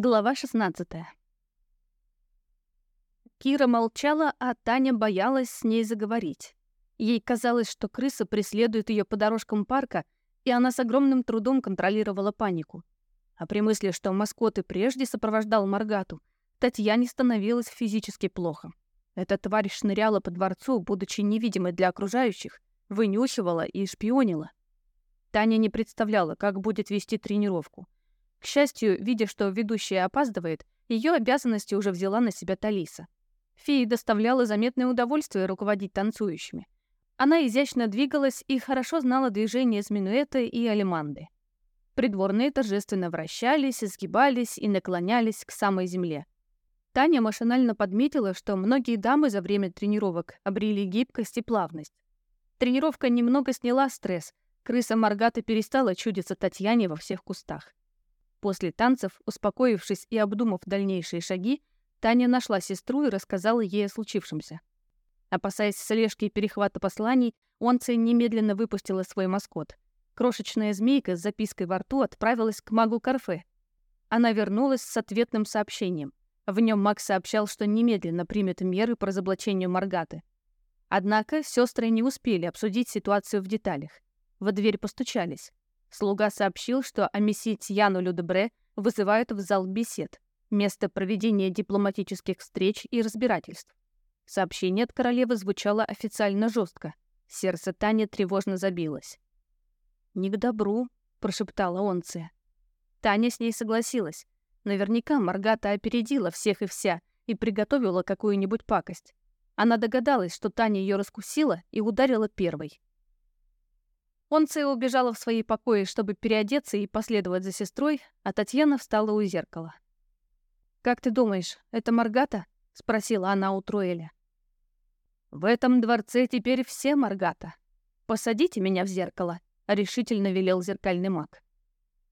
Глава 16 Кира молчала, а Таня боялась с ней заговорить. Ей казалось, что крыса преследует ее по дорожкам парка, и она с огромным трудом контролировала панику. А при мысли, что маскот и прежде сопровождал Маргату, Татьяне становилось физически плохо. Эта тварь шныряла по дворцу, будучи невидимой для окружающих, вынюхивала и шпионила. Таня не представляла, как будет вести тренировку — к счастью, видя, что ведущая опаздывает, ее обязанности уже взяла на себя Талиса. Фии доставляла заметное удовольствие руководить танцующими. Она изящно двигалась и хорошо знала движения с минуэта и алиманды. Придворные торжественно вращались, изгибались и наклонялись к самой земле. Таня машинально подметила, что многие дамы за время тренировок обрели гибкость и плавность. Тренировка немного сняла стресс, крыса Маргата перестала чудиться Татьяне во всех кустах. После танцев, успокоившись и обдумав дальнейшие шаги, Таня нашла сестру и рассказала ей о случившемся. Опасаясь слежки и перехвата посланий, Онци немедленно выпустила свой маскот. Крошечная змейка с запиской во рту отправилась к магу Карфе. Она вернулась с ответным сообщением. В нем Макс сообщал, что немедленно примет меры по разоблачению Маргаты. Однако сестры не успели обсудить ситуацию в деталях. В дверь постучались. Слуга сообщил, что Амиситьяну Людебре вызывают в зал бесед, место проведения дипломатических встреч и разбирательств. Сообщение от королевы звучало официально жестко. Сердце Тани тревожно забилось. «Не к добру», — прошептала Онция. Таня с ней согласилась. Наверняка Маргата опередила всех и вся и приготовила какую-нибудь пакость. Она догадалась, что Таня ее раскусила и ударила первой. Он Цей убежала в свои покои, чтобы переодеться и последовать за сестрой, а Татьяна встала у зеркала. «Как ты думаешь, это Маргата?» — спросила она у Троэля. «В этом дворце теперь все Маргата. Посадите меня в зеркало», — решительно велел зеркальный маг.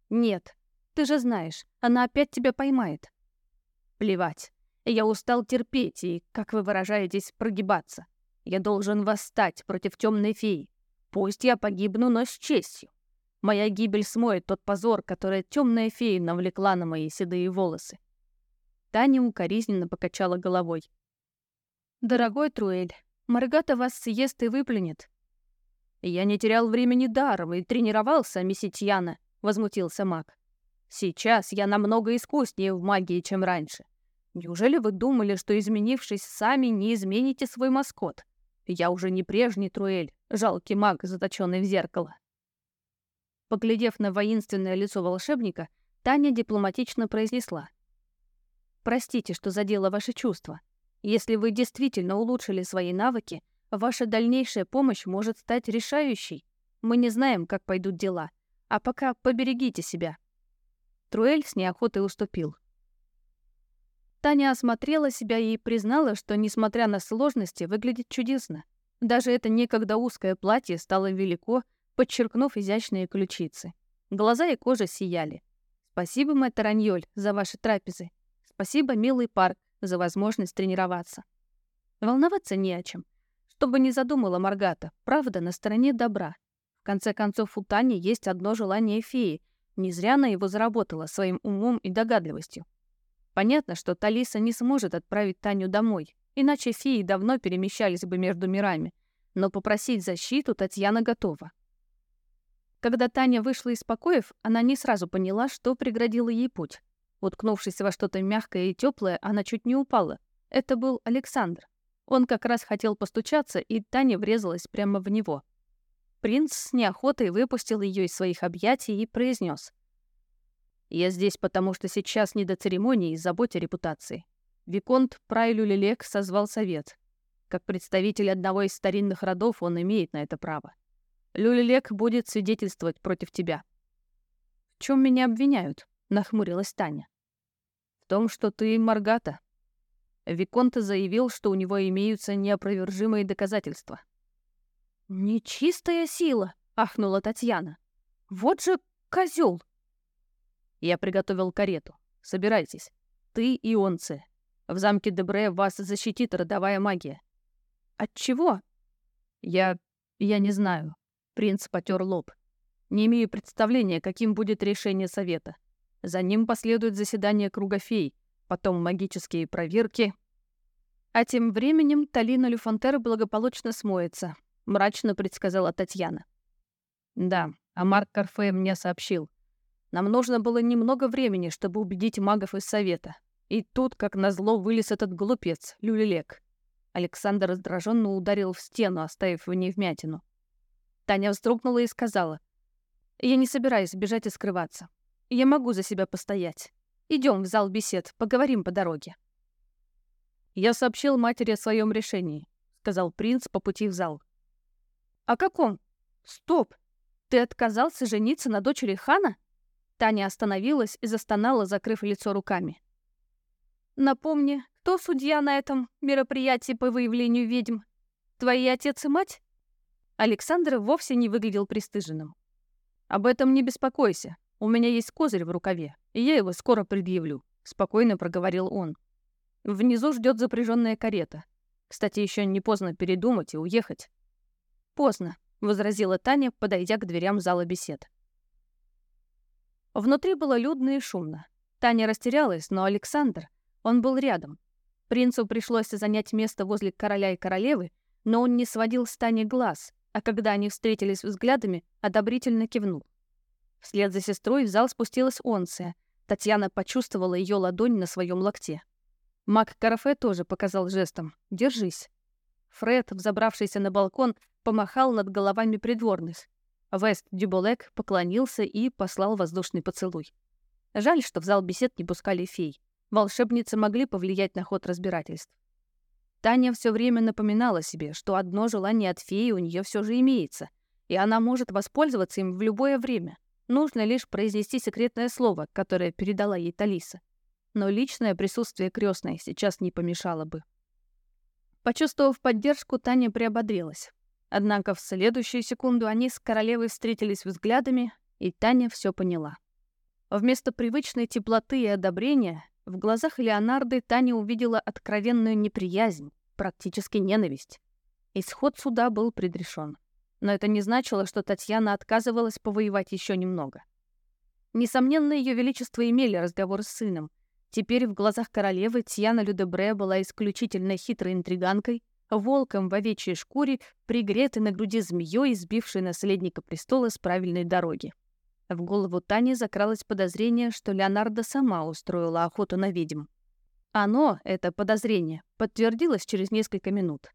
«Нет, ты же знаешь, она опять тебя поймает». «Плевать. Я устал терпеть и, как вы выражаетесь, прогибаться. Я должен восстать против темной феи. Пусть я погибну, но с честью. Моя гибель смоет тот позор, который темная фея навлекла на мои седые волосы. Таня укоризненно покачала головой. «Дорогой Труэль, Маргата вас съест и выплюнет». «Я не терял времени даром и тренировался, Месситьяна», — возмутился маг. «Сейчас я намного искуснее в магии, чем раньше. Неужели вы думали, что, изменившись сами, не измените свой маскот? Я уже не прежний Труэль жалкий маг, заточенный в зеркало. Поглядев на воинственное лицо волшебника, Таня дипломатично произнесла. «Простите, что задела ваши чувства. Если вы действительно улучшили свои навыки, ваша дальнейшая помощь может стать решающей. Мы не знаем, как пойдут дела. А пока поберегите себя». Труэль с неохотой уступил. Таня осмотрела себя и признала, что, несмотря на сложности, выглядит чудесно. Даже это некогда узкое платье стало велико, подчеркнув изящные ключицы. Глаза и кожа сияли. Спасибо, мэтр Раньоль, за ваши трапезы. Спасибо, милый парк, за возможность тренироваться. Волноваться не о чем. Чтобы не задумала Маргата, правда на стороне добра. В конце концов, у Тани есть одно желание феи. Не зря она его заработала своим умом и догадливостью. Понятно, что Талиса не сможет отправить Таню домой, Иначе феи давно перемещались бы между мирами, но попросить защиту Татьяна готова. Когда Таня вышла из покоев, она не сразу поняла, что преградила ей путь. Уткнувшись во что-то мягкое и теплое, она чуть не упала. Это был Александр. Он как раз хотел постучаться, и Таня врезалась прямо в него. Принц с неохотой выпустил ее из своих объятий и произнес: «Я здесь, потому что сейчас не до церемонии и заботе репутации. Виконт Прайлюлелек созвал совет. Как представитель одного из старинных родов он имеет на это право. Люлелек будет свидетельствовать против тебя. В чем меня обвиняют? Нахмурилась Таня. В том, что ты Маргата. Виконт заявил, что у него имеются неопровержимые доказательства. «Нечистая сила!» — ахнула Татьяна. «Вот же козел!» Я приготовил карету. Собирайтесь. Ты и онцы. В замке Дебре вас защитит родовая магия. От чего? Я... я не знаю. Принц потер лоб. Не имею представления, каким будет решение совета. За ним последует заседание круга фей, потом магические проверки. А тем временем Талина Люфонтер благополучно смоется, мрачно предсказала Татьяна. Да, а Марк Карфе мне сообщил. Нам нужно было немного времени, чтобы убедить магов из совета. И тут, как назло, вылез этот глупец, люлелек. Александр раздраженно ударил в стену, оставив в ней вмятину. Таня вздрогнула и сказала. «Я не собираюсь бежать и скрываться. Я могу за себя постоять. Идем в зал бесед, поговорим по дороге». «Я сообщил матери о своем решении», — сказал принц по пути в зал. «О каком? Стоп! Ты отказался жениться на дочери хана?» Таня остановилась и застонала, закрыв лицо руками. Напомни, кто судья на этом мероприятии по выявлению ведьм? Твои отец и мать? Александр вовсе не выглядел пристыженным. Об этом не беспокойся. У меня есть козырь в рукаве, и я его скоро предъявлю, спокойно проговорил он. Внизу ждет запряженная карета. Кстати, еще не поздно передумать и уехать. Поздно, возразила Таня, подойдя к дверям зала бесед. Внутри было людно и шумно. Таня растерялась, но Александр, он был рядом. Принцу пришлось занять место возле короля и королевы, но он не сводил с Тани глаз, а когда они встретились взглядами, одобрительно кивнул. Вслед за сестрой в зал спустилась Онция. Татьяна почувствовала ее ладонь на своем локте. Мак Карафе тоже показал жестом «Держись». Фред, взобравшийся на балкон, помахал над головами придворных. Вест Дюболек поклонился и послал воздушный поцелуй. Жаль, что в зал бесед не пускали фей. Волшебницы могли повлиять на ход разбирательств. Таня все время напоминала себе, что одно желание от феи у нее все же имеется, и она может воспользоваться им в любое время. Нужно лишь произнести секретное слово, которое передала ей Талиса. Но личное присутствие крестной сейчас не помешало бы. Почувствовав поддержку, Таня приободрилась. Однако в следующую секунду они с королевой встретились взглядами, и Таня все поняла. Вместо привычной теплоты и одобрения в глазах Леонарды Таня увидела откровенную неприязнь, практически ненависть. Исход суда был предрешен. Но это не значило, что Татьяна отказывалась повоевать еще немного. Несомненно, ее величество имели разговор с сыном. Теперь в глазах королевы Тьяна Людебре была исключительно хитрой интриганкой, волком в овечьей шкуре, пригретой на груди змеей, избившей наследника престола с правильной дороги. В голову Тани закралось подозрение, что Леонардо сама устроила охоту на ведьм. Оно, это подозрение, подтвердилось через несколько минут.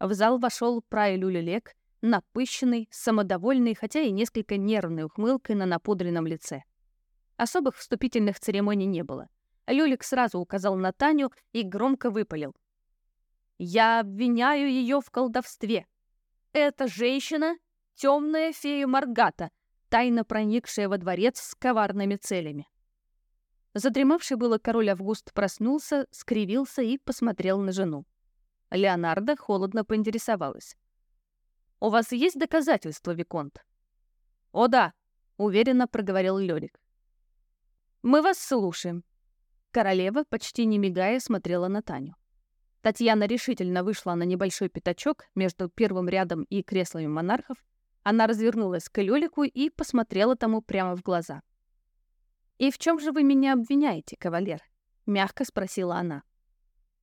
В зал вошел Прайлю Лелек, напыщенный, самодовольный, хотя и несколько нервной ухмылкой на напудренном лице. Особых вступительных церемоний не было. Люлик сразу указал на Таню и громко выпалил. «Я обвиняю ее в колдовстве. Эта женщина — темная фея Маргата, тайно проникшая во дворец с коварными целями. Задремавший было король Август проснулся, скривился и посмотрел на жену. Леонардо холодно поинтересовалась. «У вас есть доказательства, Виконт?» «О да», — уверенно проговорил Лёрик. «Мы вас слушаем». Королева, почти не мигая, смотрела на Таню. Татьяна решительно вышла на небольшой пятачок между первым рядом и креслами монархов она развернулась к Лёлику и посмотрела тому прямо в глаза. «И в чем же вы меня обвиняете, кавалер?» — мягко спросила она.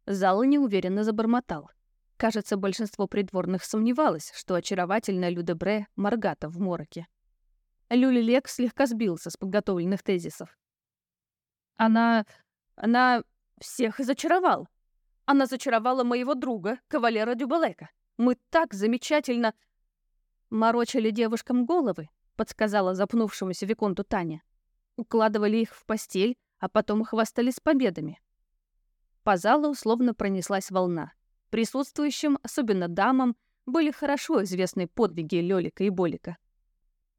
Зал неуверенно забормотал. Кажется, большинство придворных сомневалось, что очаровательная Людебре Маргата в мороке. Люлилек слегка сбился с подготовленных тезисов. «Она... она всех изочаровала. Она зачаровала моего друга, кавалера Дюбалека. Мы так замечательно...» «Морочили девушкам головы», — подсказала запнувшемуся Виконту Таня. «Укладывали их в постель, а потом хвастались победами». По залу условно пронеслась волна. Присутствующим, особенно дамам, были хорошо известны подвиги Лёлика и Болика.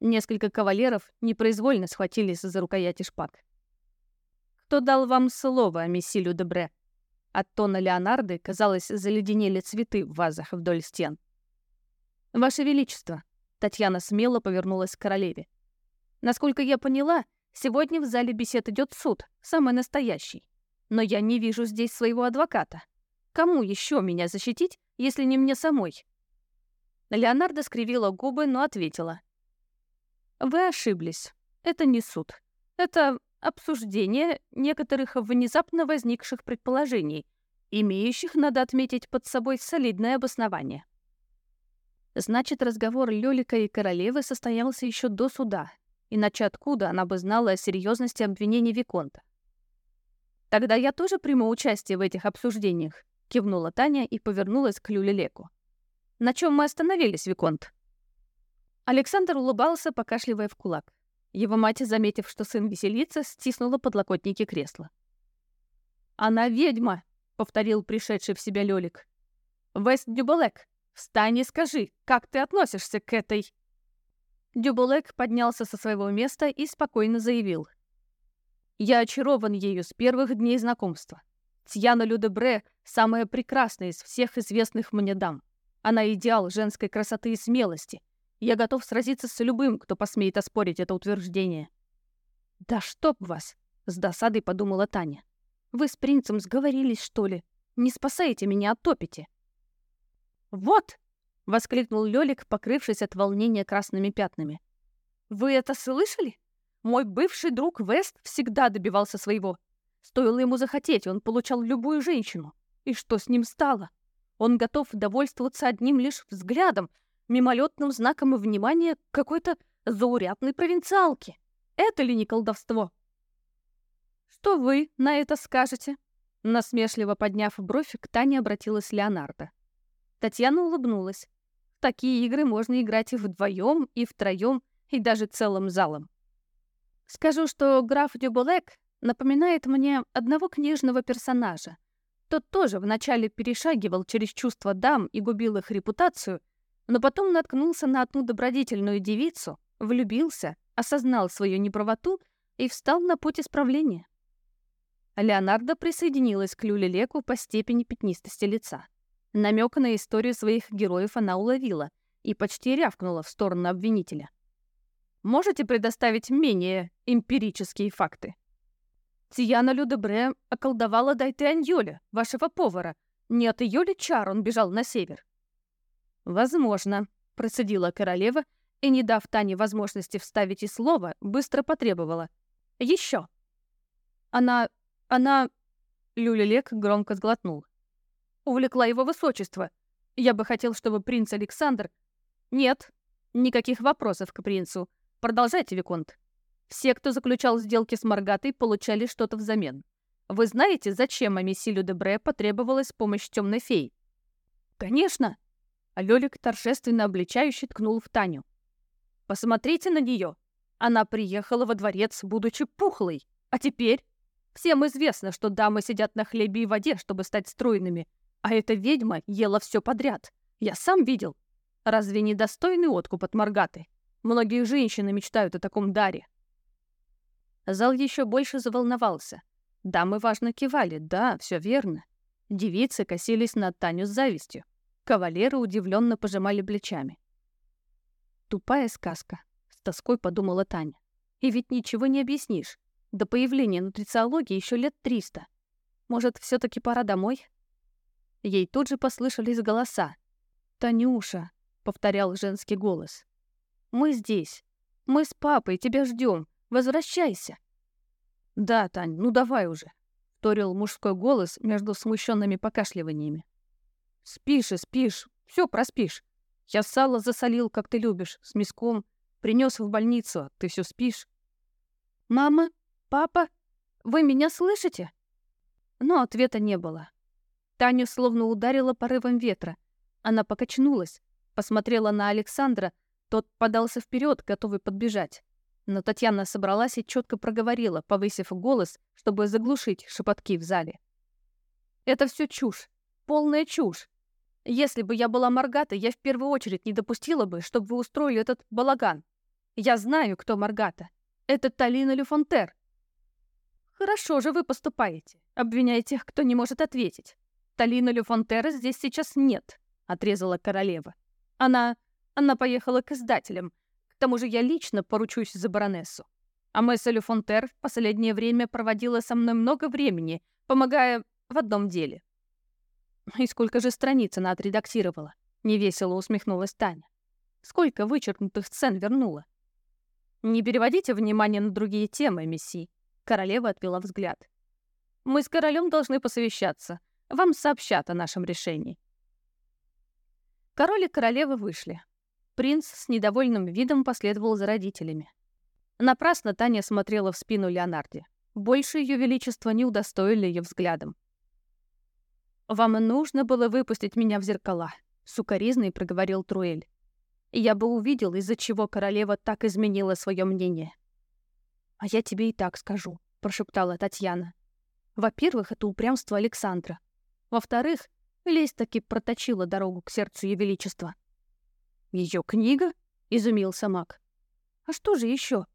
Несколько кавалеров непроизвольно схватились за рукояти шпаг. «Кто дал вам слово, мессилю Дебре?» От тона Леонарды, казалось, заледенели цветы в вазах вдоль стен. «Ваше Величество!» Татьяна смело повернулась к королеве. «Насколько я поняла, сегодня в зале бесед идет суд, самый настоящий. Но я не вижу здесь своего адвоката. Кому еще меня защитить, если не мне самой?» Леонардо скривила губы, но ответила. «Вы ошиблись. Это не суд. Это обсуждение некоторых внезапно возникших предположений, имеющих, надо отметить, под собой солидное обоснование. Значит, разговор Лёлика и королевы состоялся еще до суда, иначе откуда она бы знала о серьезности обвинений Виконта? «Тогда я тоже приму участие в этих обсуждениях», — кивнула Таня и повернулась к Люлелеку. «На чем мы остановились, Виконт?» Александр улыбался, покашливая в кулак. Его мать, заметив, что сын веселится, стиснула подлокотники кресла. «Она ведьма!» — повторил пришедший в себя Лёлик. «Вест Дюбалек, Встань и скажи, как ты относишься к этой...» Дюбулек поднялся со своего места и спокойно заявил. «Я очарован ею с первых дней знакомства. Тьяна Людебре — самая прекрасная из всех известных мне дам. Она идеал женской красоты и смелости. Я готов сразиться с любым, кто посмеет оспорить это утверждение». «Да чтоб вас!» — с досадой подумала Таня. «Вы с принцем сговорились, что ли? Не спасаете меня, а топите!» «Вот!» — воскликнул Лёлик, покрывшись от волнения красными пятнами. «Вы это слышали? Мой бывший друг Вест всегда добивался своего. Стоило ему захотеть, он получал любую женщину. И что с ним стало? Он готов довольствоваться одним лишь взглядом, мимолетным знаком и внимания какой-то заурядной провинциалки. Это ли не колдовство?» «Что вы на это скажете?» Насмешливо подняв бровь, к Тане обратилась Леонардо. Татьяна улыбнулась. В такие игры можно играть и вдвоем, и втроем, и даже целым залом. Скажу, что граф Дюбулек напоминает мне одного книжного персонажа. Тот тоже вначале перешагивал через чувства дам и губил их репутацию, но потом наткнулся на одну добродетельную девицу, влюбился, осознал свою неправоту и встал на путь исправления. Леонардо присоединилась к люлелеку по степени пятнистости лица. Намек на историю своих героев она уловила и почти рявкнула в сторону обвинителя. «Можете предоставить менее эмпирические факты?» Тияна Людебре околдовала дайте Юля, вашего повара. Не от ее ли чар он бежал на север? «Возможно», — процедила королева, и, не дав Тане возможности вставить и слово, быстро потребовала. «Еще!» «Она... она...» Люлилек громко сглотнул увлекла его высочество. Я бы хотел, чтобы принц Александр... Нет, никаких вопросов к принцу. Продолжайте, Виконт. Все, кто заключал сделки с Маргатой, получали что-то взамен. Вы знаете, зачем Амисилю Дебре потребовалась помощь темной феи? Конечно. А Лёлик торжественно обличающе ткнул в Таню. Посмотрите на нее. Она приехала во дворец, будучи пухлой. А теперь... Всем известно, что дамы сидят на хлебе и воде, чтобы стать стройными. А эта ведьма ела все подряд. Я сам видел. Разве не достойный откуп от Маргаты? Многие женщины мечтают о таком даре. Зал еще больше заволновался. Дамы важно кивали. Да, все верно. Девицы косились на Таню с завистью. Кавалеры удивленно пожимали плечами. «Тупая сказка», — с тоской подумала Таня. «И ведь ничего не объяснишь. До появления нутрициологии еще лет триста. Может, все таки пора домой?» Ей тут же послышались голоса. «Танюша!» — повторял женский голос. «Мы здесь. Мы с папой тебя ждем. Возвращайся!» «Да, Тань, ну давай уже!» — вторил мужской голос между смущенными покашливаниями. «Спишь и спишь. Все проспишь. Я сало засолил, как ты любишь, с миском. Принес в больницу. Ты все спишь». «Мама? Папа? Вы меня слышите?» Но ответа не было. Таню словно ударило порывом ветра. Она покачнулась, посмотрела на Александра, тот подался вперед, готовый подбежать. Но Татьяна собралась и четко проговорила, повысив голос, чтобы заглушить шепотки в зале. «Это все чушь. Полная чушь. Если бы я была Маргата, я в первую очередь не допустила бы, чтобы вы устроили этот балаган. Я знаю, кто Маргата. Это Талина Люфонтер. Хорошо же вы поступаете, обвиняя тех, кто не может ответить. Талина Люфонтера здесь сейчас нет», — отрезала королева. «Она... она поехала к издателям. К тому же я лично поручусь за баронессу. А Месса Люфонтер в последнее время проводила со мной много времени, помогая в одном деле». «И сколько же страниц она отредактировала?» — невесело усмехнулась Таня. «Сколько вычеркнутых сцен вернула?» «Не переводите внимание на другие темы, месси», — королева отвела взгляд. «Мы с королем должны посовещаться. Вам сообщат о нашем решении». Король и королева вышли. Принц с недовольным видом последовал за родителями. Напрасно Таня смотрела в спину Леонарде. Больше ее величества не удостоили ее взглядом. «Вам нужно было выпустить меня в зеркала», — сукоризный проговорил Труэль. «Я бы увидел, из-за чего королева так изменила свое мнение». «А я тебе и так скажу», — прошептала Татьяна. «Во-первых, это упрямство Александра. Во-вторых, лесть таки проточила дорогу к сердцу Ее Величества. «Ее книга?» — изумился маг. «А что же еще?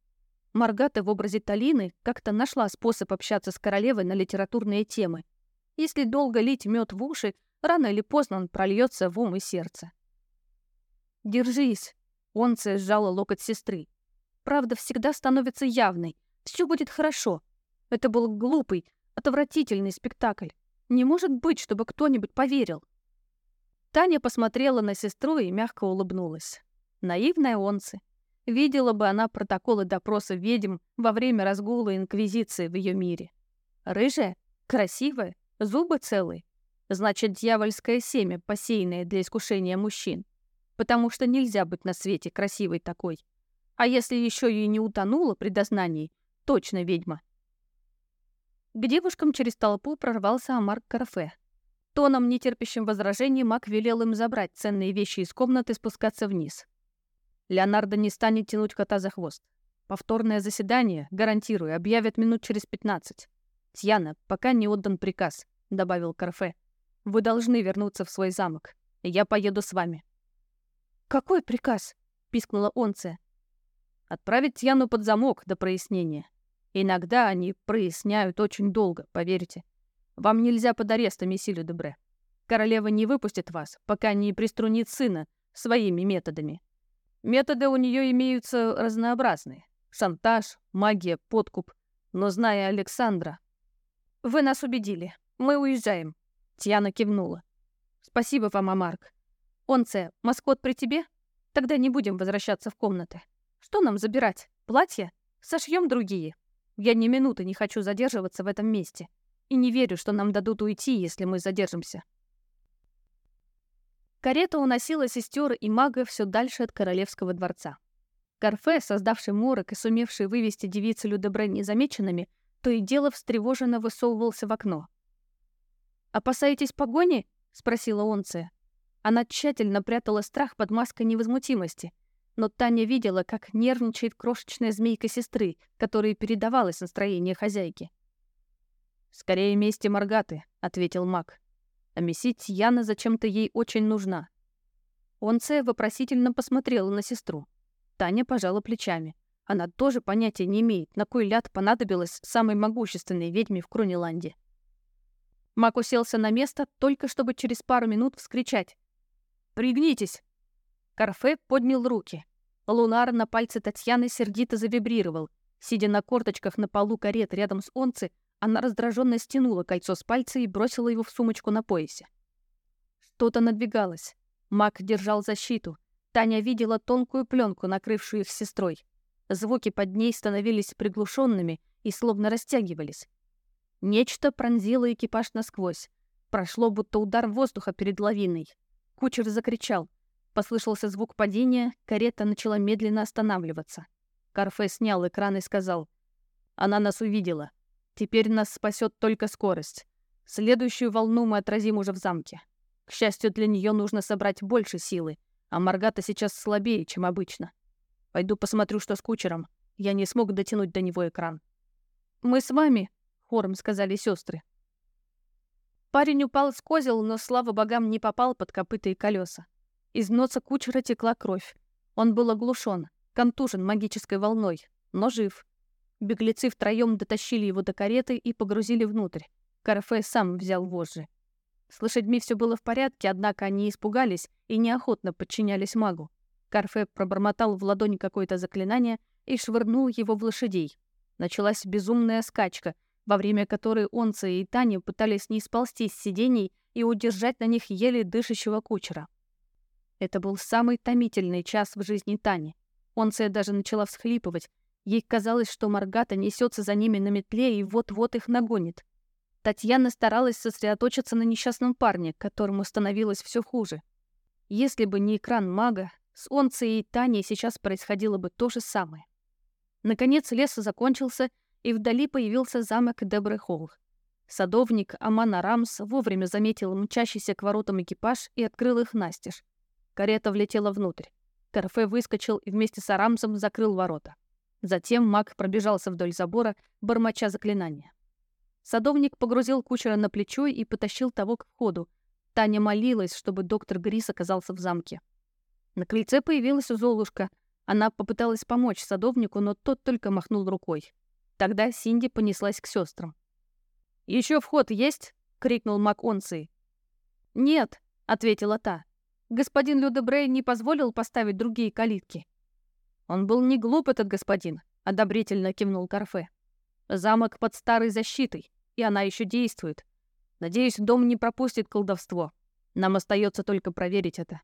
Маргата в образе Талины как-то нашла способ общаться с королевой на литературные темы. Если долго лить мед в уши, рано или поздно он прольется в ум и сердце. «Держись!» — Онция сжала локоть сестры. «Правда всегда становится явной. Все будет хорошо. Это был глупый, отвратительный спектакль. Не может быть, чтобы кто-нибудь поверил. Таня посмотрела на сестру и мягко улыбнулась. Наивная онцы. Видела бы она протоколы допроса ведьм во время разгула Инквизиции в ее мире. Рыжая, красивая, зубы целые. Значит, дьявольское семя, посеянное для искушения мужчин. Потому что нельзя быть на свете красивой такой. А если еще и не утонула при дознании, точно ведьма. К девушкам через толпу прорвался Амар Карфе. Тоном, нетерпящим возражений, Мак велел им забрать ценные вещи из комнаты и спускаться вниз. Леонардо не станет тянуть кота за хвост. Повторное заседание, гарантирую, объявят минут через пятнадцать. «Тьяна, пока не отдан приказ», — добавил Карфе. «Вы должны вернуться в свой замок. Я поеду с вами». «Какой приказ?» — пискнула Онце. «Отправить Тьяну под замок до прояснения. Иногда они проясняют очень долго, поверьте. Вам нельзя под арестом, месье Дебре. Королева не выпустит вас, пока не приструнит сына своими методами. Методы у нее имеются разнообразные. Шантаж, магия, подкуп. Но зная Александра... «Вы нас убедили. Мы уезжаем», — Тьяна кивнула. «Спасибо вам, Амарк. Онце, маскот при тебе? Тогда не будем возвращаться в комнаты. Что нам забирать? Платье? Сошьем другие». Я ни минуты не хочу задерживаться в этом месте. И не верю, что нам дадут уйти, если мы задержимся. Карета уносила сестер и мага все дальше от королевского дворца. Карфе, создавший морок и сумевший вывести девицы Людобрен незамеченными, то и дело встревоженно высовывался в окно. «Опасаетесь погони?» — спросила Онция. Она тщательно прятала страх под маской невозмутимости — но Таня видела, как нервничает крошечная змейка сестры, которой передавалось настроение хозяйки. «Скорее мести Маргаты», — ответил маг. «А месить Яна зачем-то ей очень нужна». Онце вопросительно посмотрела на сестру. Таня пожала плечами. Она тоже понятия не имеет, на кой ляд понадобилась самой могущественной ведьме в Крониланде. Маг уселся на место, только чтобы через пару минут вскричать. «Пригнитесь! Корфе поднял руки. Лунар на пальце Татьяны сердито завибрировал. Сидя на корточках на полу карет рядом с Онци, она раздраженно стянула кольцо с пальца и бросила его в сумочку на поясе. Что-то надвигалось. Маг держал защиту. Таня видела тонкую пленку, накрывшую их с сестрой. Звуки под ней становились приглушенными и словно растягивались. Нечто пронзило экипаж насквозь. Прошло будто удар воздуха перед лавиной. Кучер закричал. Послышался звук падения, карета начала медленно останавливаться. Карфе снял экран и сказал. «Она нас увидела. Теперь нас спасет только скорость. Следующую волну мы отразим уже в замке. К счастью, для нее нужно собрать больше силы, а Маргата сейчас слабее, чем обычно. Пойду посмотрю, что с кучером. Я не смог дотянуть до него экран». «Мы с вами», — хором сказали сестры. Парень упал с козел, но, слава богам, не попал под копыта и колеса. Из носа кучера текла кровь. Он был оглушен, контужен магической волной, но жив. Беглецы втроем дотащили его до кареты и погрузили внутрь. Карфе сам взял вожжи. С лошадьми все было в порядке, однако они испугались и неохотно подчинялись магу. Карфе пробормотал в ладони какое-то заклинание и швырнул его в лошадей. Началась безумная скачка, во время которой Онца и Таня пытались не сползти с сидений и удержать на них еле дышащего кучера. Это был самый томительный час в жизни Тани. Онция даже начала всхлипывать. Ей казалось, что Маргата несется за ними на метле и вот-вот их нагонит. Татьяна старалась сосредоточиться на несчастном парне, которому становилось все хуже. Если бы не экран мага, с Онцией и Таней сейчас происходило бы то же самое. Наконец лес закончился, и вдали появился замок Дебрехолл. Садовник Амана Рамс вовремя заметил мчащийся к воротам экипаж и открыл их настежь. Карета влетела внутрь. Торфе выскочил и вместе с Арамсом закрыл ворота. Затем маг пробежался вдоль забора, бормоча заклинания. Садовник погрузил кучера на плечо и потащил того к входу. Таня молилась, чтобы доктор Грис оказался в замке. На крыльце появилась Золушка. Она попыталась помочь садовнику, но тот только махнул рукой. Тогда Синди понеслась к сестрам. «Еще вход есть?» — крикнул Мак Маконций. «Нет», — ответила та. Господин Людебрей не позволил поставить другие калитки. Он был не глуп, этот господин, одобрительно кивнул Карфе. Замок под старой защитой, и она еще действует. Надеюсь, дом не пропустит колдовство. Нам остается только проверить это.